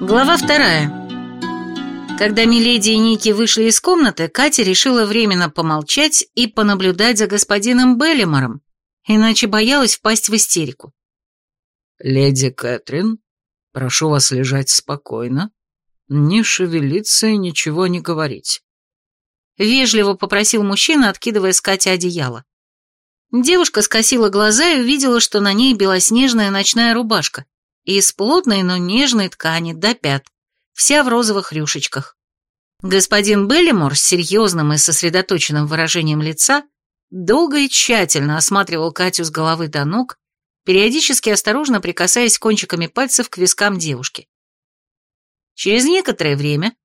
Глава вторая. Когда Миледи и Ники вышли из комнаты, Катя решила временно помолчать и понаблюдать за господином Беллимором, иначе боялась впасть в истерику. «Леди Кэтрин, прошу вас лежать спокойно, не шевелиться и ничего не говорить». Вежливо попросил мужчина, откидывая с Кати одеяло. Девушка скосила глаза и увидела, что на ней белоснежная ночная рубашка из плотной, но нежной ткани до пят, вся в розовых рюшечках. Господин Беллимор с серьезным и сосредоточенным выражением лица долго и тщательно осматривал Катю с головы до ног, периодически осторожно прикасаясь кончиками пальцев к вискам девушки. Через некоторое время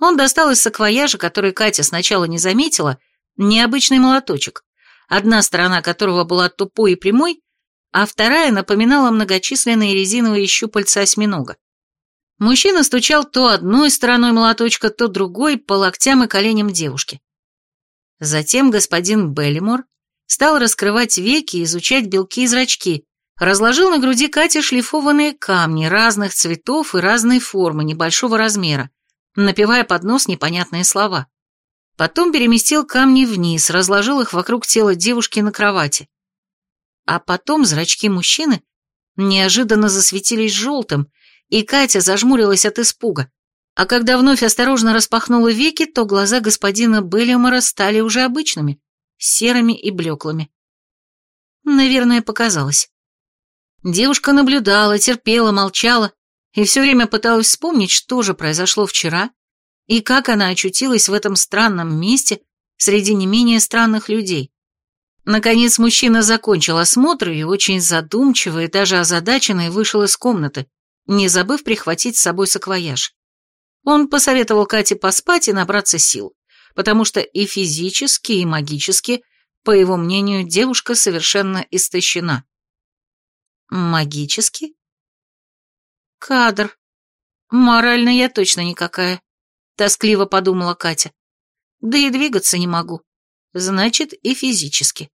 он достал из саквояжа, который Катя сначала не заметила, необычный молоточек, одна сторона которого была тупой и прямой, а вторая напоминала многочисленные резиновые щупальца осьминога. Мужчина стучал то одной стороной молоточка, то другой по локтям и коленям девушки. Затем господин Беллимор стал раскрывать веки и изучать белки и зрачки, разложил на груди Кати шлифованные камни разных цветов и разной формы, небольшого размера, напевая под нос непонятные слова. Потом переместил камни вниз, разложил их вокруг тела девушки на кровати. А потом зрачки мужчины неожиданно засветились желтым, и Катя зажмурилась от испуга. А когда вновь осторожно распахнула веки, то глаза господина Беллимора стали уже обычными, серыми и блеклыми. Наверное, показалось. Девушка наблюдала, терпела, молчала и все время пыталась вспомнить, что же произошло вчера и как она очутилась в этом странном месте среди не менее странных людей. Наконец мужчина закончил осмотр и очень задумчиво и даже озадаченный вышел из комнаты, не забыв прихватить с собой саквояж. Он посоветовал Кате поспать и набраться сил, потому что и физически, и магически, по его мнению, девушка совершенно истощена. Магически? Кадр. Морально я точно никакая, тоскливо подумала Катя. Да и двигаться не могу. Значит, и физически.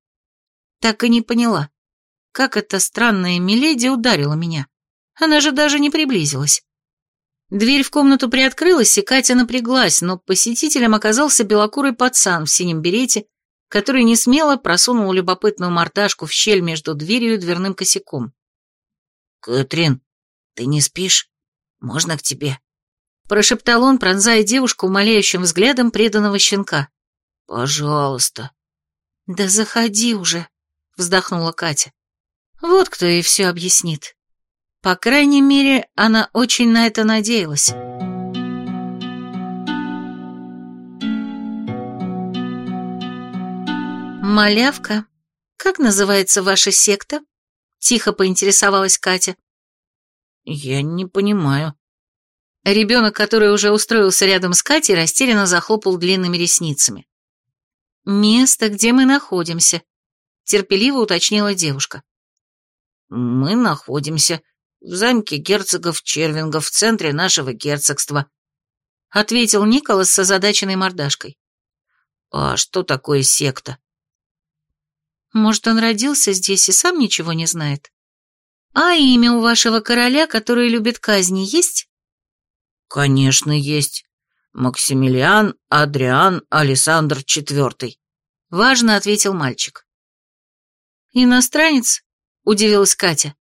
Так и не поняла, как эта странная Миледи ударила меня. Она же даже не приблизилась. Дверь в комнату приоткрылась, и Катя напряглась, но посетителем оказался белокурый пацан в синем берете, который не смело просунул любопытную мордашку в щель между дверью и дверным косяком. «Кэтрин, ты не спишь? Можно к тебе?» Прошептал он, пронзая девушку умоляющим взглядом преданного щенка. «Пожалуйста». «Да заходи уже», — вздохнула Катя. «Вот кто ей все объяснит». По крайней мере, она очень на это надеялась. «Малявка, как называется ваша секта?» Тихо поинтересовалась Катя. «Я не понимаю». Ребенок, который уже устроился рядом с Катей, растерянно захлопал длинными ресницами. «Место, где мы находимся», — терпеливо уточнила девушка. «Мы находимся в замке герцогов Червингов в центре нашего герцогства», — ответил Николас с озадаченной мордашкой. «А что такое секта?» Может, он родился здесь и сам ничего не знает? А имя у вашего короля, который любит казни, есть? Конечно, есть. Максимилиан Адриан Александр IV. Важно ответил мальчик. Иностранец? Удивилась Катя.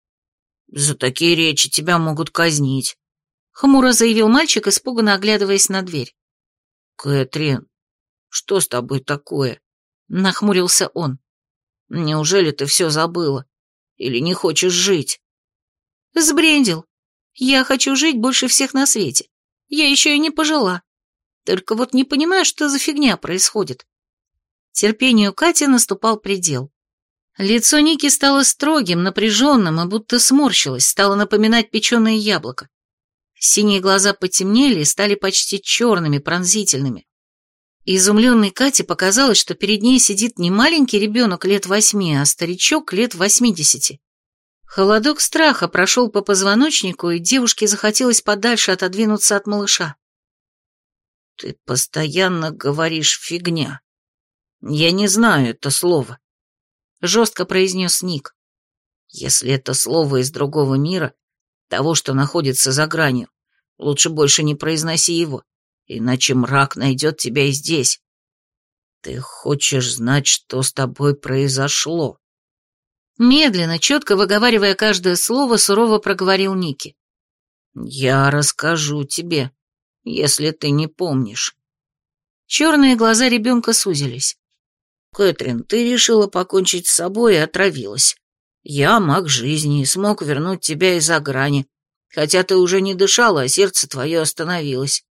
За такие речи тебя могут казнить. Хмуро заявил мальчик, испуганно оглядываясь на дверь. Кэтрин, что с тобой такое? Нахмурился он. Неужели ты все забыла? Или не хочешь жить?» «Сбрендил. Я хочу жить больше всех на свете. Я еще и не пожила. Только вот не понимаю, что за фигня происходит». Терпению Кати наступал предел. Лицо Ники стало строгим, напряженным и будто сморщилось, стало напоминать печеное яблоко. Синие глаза потемнели и стали почти черными, пронзительными. Изумленной Кате показалось, что перед ней сидит не маленький ребенок лет восьми, а старичок лет восьмидесяти. Холодок страха прошел по позвоночнику, и девушке захотелось подальше отодвинуться от малыша. «Ты постоянно говоришь фигня. Я не знаю это слово», — жестко произнес Ник. «Если это слово из другого мира, того, что находится за гранью, Лучше больше не произноси его, иначе мрак найдет тебя и здесь. Ты хочешь знать, что с тобой произошло?» Медленно, четко выговаривая каждое слово, сурово проговорил Ники. «Я расскажу тебе, если ты не помнишь». Черные глаза ребенка сузились. «Кэтрин, ты решила покончить с собой и отравилась. Я маг жизни и смог вернуть тебя из-за грани, хотя ты уже не дышала, а сердце твое остановилось».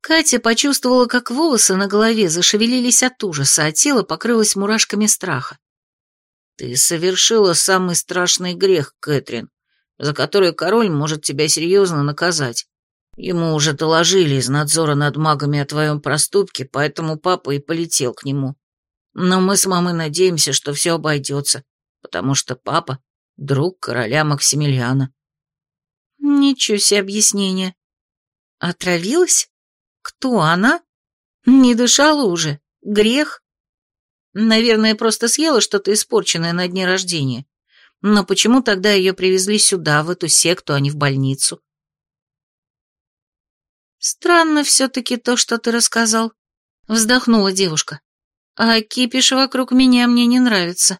Катя почувствовала, как волосы на голове зашевелились от ужаса, а тело покрылось мурашками страха. «Ты совершила самый страшный грех, Кэтрин, за который король может тебя серьезно наказать. Ему уже доложили из надзора над магами о твоем проступке, поэтому папа и полетел к нему. Но мы с мамой надеемся, что все обойдется, потому что папа — друг короля Максимилиана». Ничего себе объяснение. Отравилась? Кто она? Не дышала уже? Грех? Наверное, просто съела что-то испорченное на дне рождения. Но почему тогда ее привезли сюда, в эту секту, а не в больницу? Странно все-таки то, что ты рассказал. Вздохнула девушка. А кипиш вокруг меня мне не нравится.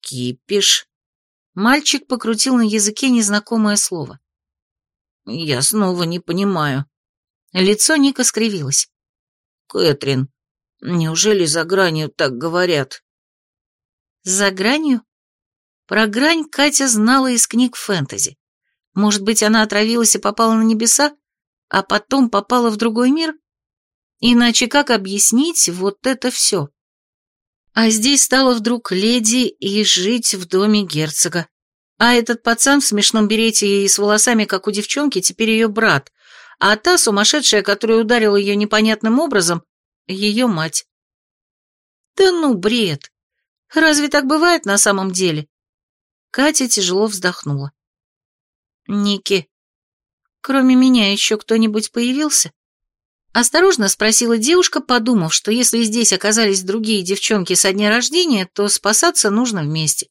Кипиш? Мальчик покрутил на языке незнакомое слово. Я снова не понимаю. Лицо Ника скривилось. Кэтрин, неужели за гранью так говорят? За гранью? Про грань Катя знала из книг фэнтези. Может быть, она отравилась и попала на небеса, а потом попала в другой мир? Иначе как объяснить вот это все? А здесь стала вдруг леди и жить в доме герцога. А этот пацан в смешном берете и с волосами, как у девчонки, теперь ее брат, а та сумасшедшая, которая ударила ее непонятным образом, ее мать. Да ну, бред! Разве так бывает на самом деле? Катя тяжело вздохнула. «Ники, кроме меня еще кто-нибудь появился?» Осторожно спросила девушка, подумав, что если здесь оказались другие девчонки со дня рождения, то спасаться нужно вместе.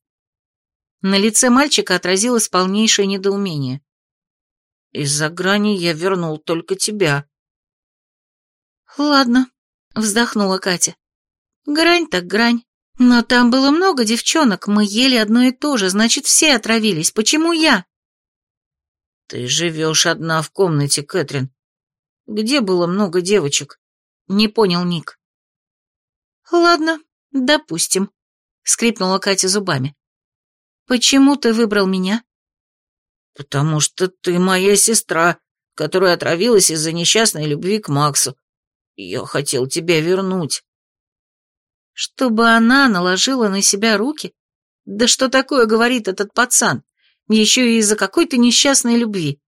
На лице мальчика отразилось полнейшее недоумение. «Из-за грани я вернул только тебя». «Ладно», — вздохнула Катя. «Грань так грань. Но там было много девчонок, мы ели одно и то же, значит, все отравились. Почему я? Ты живешь одна в комнате, Кэтрин. Где было много девочек? Не понял Ник. Ладно, допустим, скрипнула Катя зубами. Почему ты выбрал меня? Потому что ты моя сестра, которая отравилась из-за несчастной любви к Максу. Я хотел тебя вернуть. Чтобы она наложила на себя руки? Да что такое говорит этот пацан? Еще и из-за какой-то несчастной любви.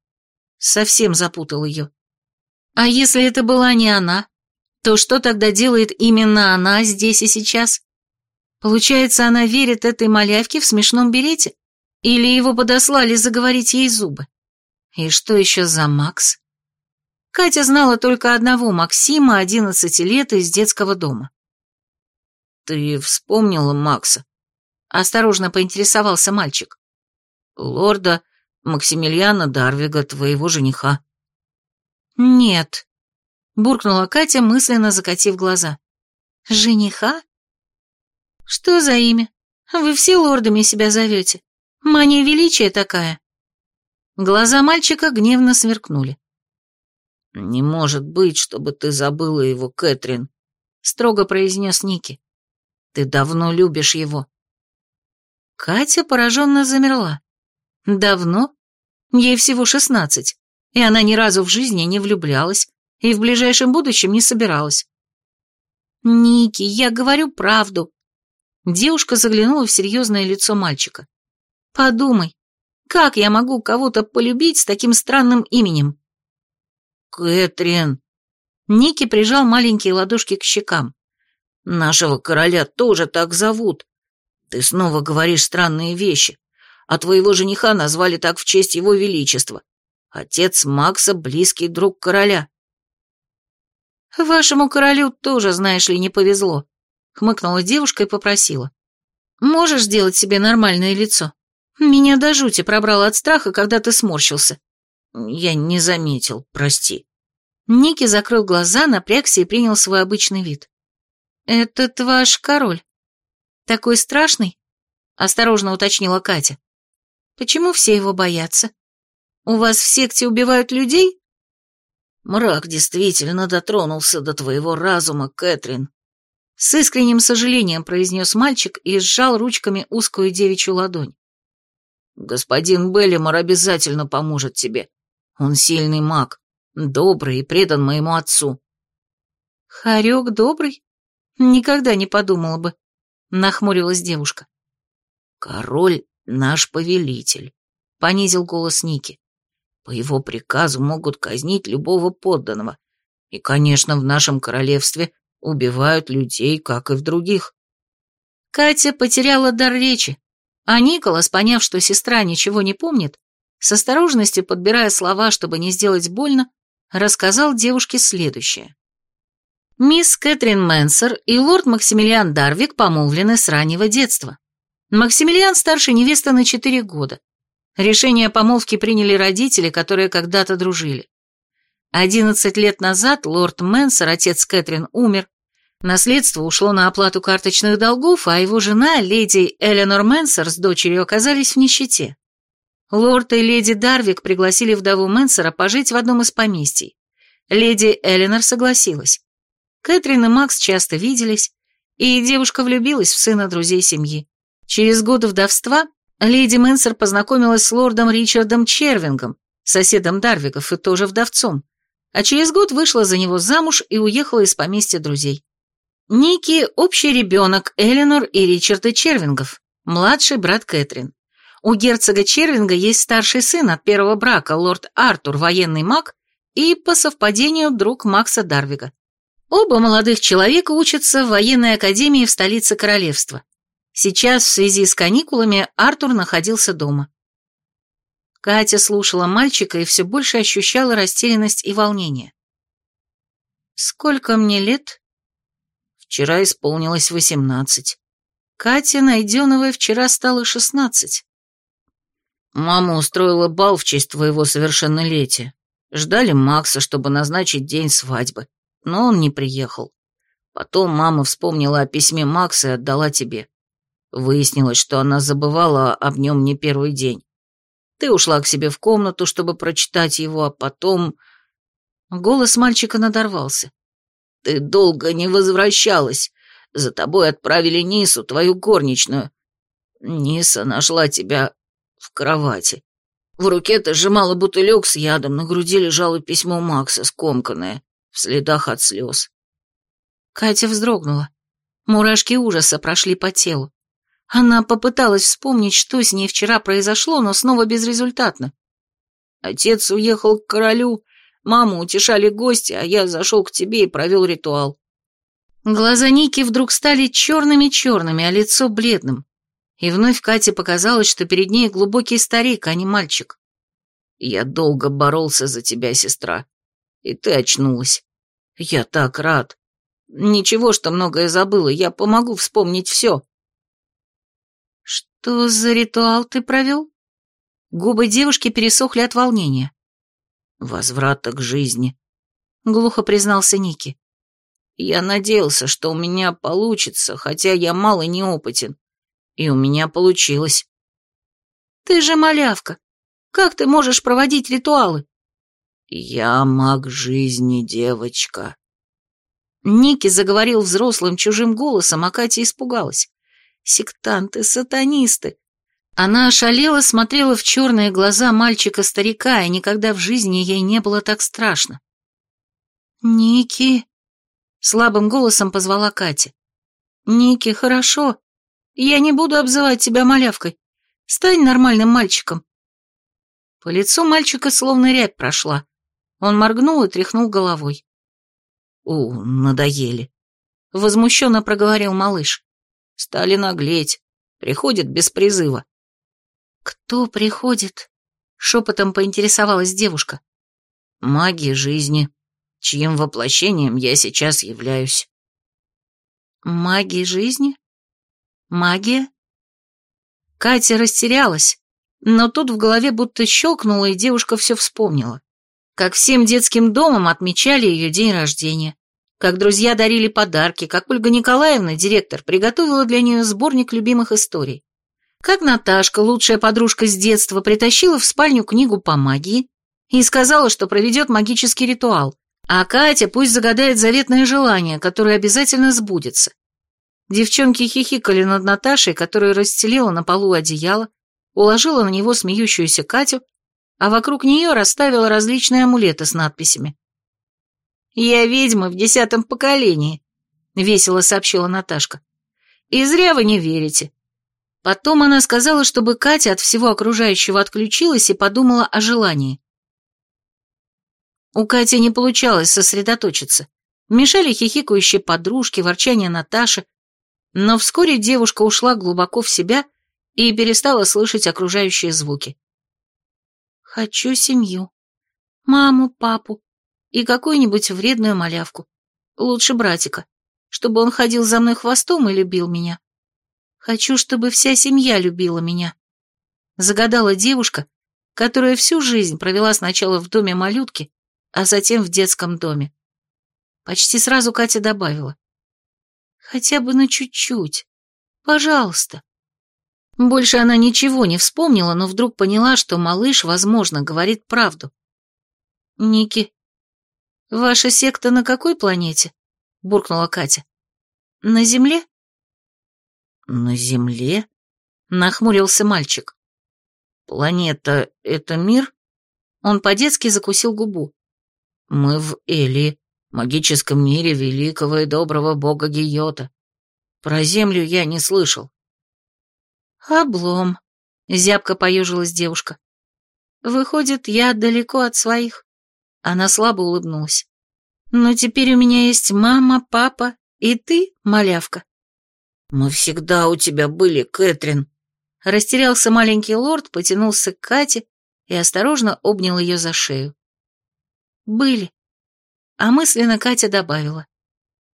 Совсем запутал ее. А если это была не она, то что тогда делает именно она здесь и сейчас? Получается, она верит этой малявке в смешном берете? Или его подослали заговорить ей зубы? И что еще за Макс? Катя знала только одного Максима, 11 лет, из детского дома. «Ты вспомнила Макса?» Осторожно поинтересовался мальчик. «Лорда Максимилиана Дарвига, твоего жениха». «Нет», — буркнула Катя, мысленно закатив глаза. «Жениха? Что за имя? Вы все лордами себя зовете. Мания величия такая». Глаза мальчика гневно сверкнули. «Не может быть, чтобы ты забыла его, Кэтрин», — строго произнес Ники. Ты давно любишь его». Катя пораженно замерла. «Давно? Ей всего шестнадцать, и она ни разу в жизни не влюблялась, и в ближайшем будущем не собиралась». «Ники, я говорю правду». Девушка заглянула в серьезное лицо мальчика. «Подумай, как я могу кого-то полюбить с таким странным именем?» «Кэтрин!» Ники прижал маленькие ладошки к щекам. Нашего короля тоже так зовут. Ты снова говоришь странные вещи. А твоего жениха назвали так в честь его величества. Отец Макса — близкий друг короля. Вашему королю тоже, знаешь ли, не повезло. Хмыкнула девушка и попросила. Можешь сделать себе нормальное лицо? Меня до жути пробрало от страха, когда ты сморщился. Я не заметил, прости. Ники закрыл глаза, напрягся и принял свой обычный вид. «Этот ваш король. Такой страшный?» — осторожно уточнила Катя. «Почему все его боятся? У вас в секте убивают людей?» «Мрак действительно дотронулся до твоего разума, Кэтрин», — с искренним сожалением произнес мальчик и сжал ручками узкую девичью ладонь. «Господин Беллимор обязательно поможет тебе. Он сильный маг, добрый и предан моему отцу». «Харек добрый? Никогда не подумала бы», — нахмурилась девушка. «Король наш повелитель», — понизил голос Ники. «По его приказу могут казнить любого подданного. И, конечно, в нашем королевстве убивают людей, как и в других». Катя потеряла дар речи, а Николас, поняв, что сестра ничего не помнит, с осторожностью подбирая слова, чтобы не сделать больно, рассказал девушке следующее. Мисс Кэтрин Мэнсер и лорд Максимилиан Дарвик помолвлены с раннего детства. Максимилиан старше невесты на 4 года. Решение о помолвке приняли родители, которые когда-то дружили. 11 лет назад лорд Мэнсер, отец Кэтрин, умер. Наследство ушло на оплату карточных долгов, а его жена, леди Эленор Мэнсер, с дочерью оказались в нищете. Лорд и леди Дарвик пригласили вдову Мэнсера пожить в одном из поместий. Леди Эленор согласилась. Кэтрин и Макс часто виделись, и девушка влюбилась в сына друзей семьи. Через год вдовства леди Мэнсер познакомилась с лордом Ричардом Червингом, соседом Дарвиков и тоже вдовцом, а через год вышла за него замуж и уехала из поместья друзей. Ники – общий ребенок Эленор и Ричарда Червингов, младший брат Кэтрин. У герцога Червинга есть старший сын от первого брака, лорд Артур, военный маг, и, по совпадению, друг Макса Дарвига. Оба молодых человека учатся в военной академии в столице королевства. Сейчас, в связи с каникулами, Артур находился дома. Катя слушала мальчика и все больше ощущала растерянность и волнение. «Сколько мне лет?» «Вчера исполнилось восемнадцать». Катя Найденовой вчера стало шестнадцать. Мама устроила бал в честь твоего совершеннолетия. Ждали Макса, чтобы назначить день свадьбы, но он не приехал. Потом мама вспомнила о письме Макса и отдала тебе. Выяснилось, что она забывала об нем не первый день. Ты ушла к себе в комнату, чтобы прочитать его, а потом... Голос мальчика надорвался. Ты долго не возвращалась. За тобой отправили Нису, твою горничную. Ниса нашла тебя в кровати. В руке ты сжимала бутылек с ядом, на груди лежало письмо Макса, скомканное, в следах от слез. Катя вздрогнула. Мурашки ужаса прошли по телу. Она попыталась вспомнить, что с ней вчера произошло, но снова безрезультатно. Отец уехал к королю, маму утешали гости, а я зашел к тебе и провел ритуал. Глаза Ники вдруг стали черными-черными, а лицо бледным. И вновь Кате показалось, что перед ней глубокий старик, а не мальчик. Я долго боролся за тебя, сестра, и ты очнулась. Я так рад. Ничего, что многое забыла, я помогу вспомнить все. Что за ритуал ты провел? Губы девушки пересохли от волнения. Возврата к жизни, глухо признался Ники. Я надеялся, что у меня получится, хотя я мало неопытен. И у меня получилось. Ты же малявка. Как ты можешь проводить ритуалы? Я маг жизни, девочка. Ники заговорил взрослым чужим голосом, а Катя испугалась. Сектанты, сатанисты. Она ошалела, смотрела в черные глаза мальчика-старика, и никогда в жизни ей не было так страшно. «Ники!» — слабым голосом позвала Катя. «Ники, хорошо. Я не буду обзывать тебя малявкой. Стань нормальным мальчиком. По лицу мальчика словно рябь прошла. Он моргнул и тряхнул головой. «У, надоели», — возмущенно проговорил малыш. «Стали наглеть. Приходит без призыва». «Кто приходит?» — шепотом поинтересовалась девушка. «Маги жизни, чьим воплощением я сейчас являюсь». «Маги жизни?» Магия? Катя растерялась. Но тут в голове будто щелкнуло, и девушка все вспомнила. Как всем детским домом отмечали ее день рождения, как друзья дарили подарки, как Ольга Николаевна, директор, приготовила для нее сборник любимых историй. Как Наташка, лучшая подружка с детства, притащила в спальню книгу по магии и сказала, что проведет магический ритуал, а Катя пусть загадает заветное желание, которое обязательно сбудется. Девчонки хихикали над Наташей, которая расстелила на полу одеяло, уложила на него смеющуюся Катю, а вокруг нее расставила различные амулеты с надписями. «Я ведьма в десятом поколении», — весело сообщила Наташка. «И зря вы не верите». Потом она сказала, чтобы Катя от всего окружающего отключилась и подумала о желании. У Кати не получалось сосредоточиться. Мешали хихикающие подружки, ворчание Наташи, но вскоре девушка ушла глубоко в себя и перестала слышать окружающие звуки. «Хочу семью. Маму, папу и какую-нибудь вредную малявку. Лучше братика, чтобы он ходил за мной хвостом и любил меня. Хочу, чтобы вся семья любила меня». Загадала девушка, которая всю жизнь провела сначала в доме малютки, а затем в детском доме. Почти сразу Катя добавила. Хотя бы на чуть-чуть. Пожалуйста. Больше она ничего не вспомнила, но вдруг поняла, что малыш, возможно, говорит правду. «Ники, ваша секта на какой планете?» — буркнула Катя. «На Земле?» «На Земле?» — нахмурился мальчик. «Планета — это мир?» Он по-детски закусил губу. «Мы в Эли магическом мире великого и доброго бога Гиота. Про землю я не слышал. Облом, зябко поежилась девушка. Выходит, я далеко от своих. Она слабо улыбнулась. Но теперь у меня есть мама, папа и ты, малявка. Мы всегда у тебя были, Кэтрин. Растерялся маленький лорд, потянулся к Кате и осторожно обнял ее за шею. Были. А мысленно Катя добавила.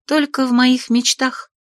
Только в моих мечтах.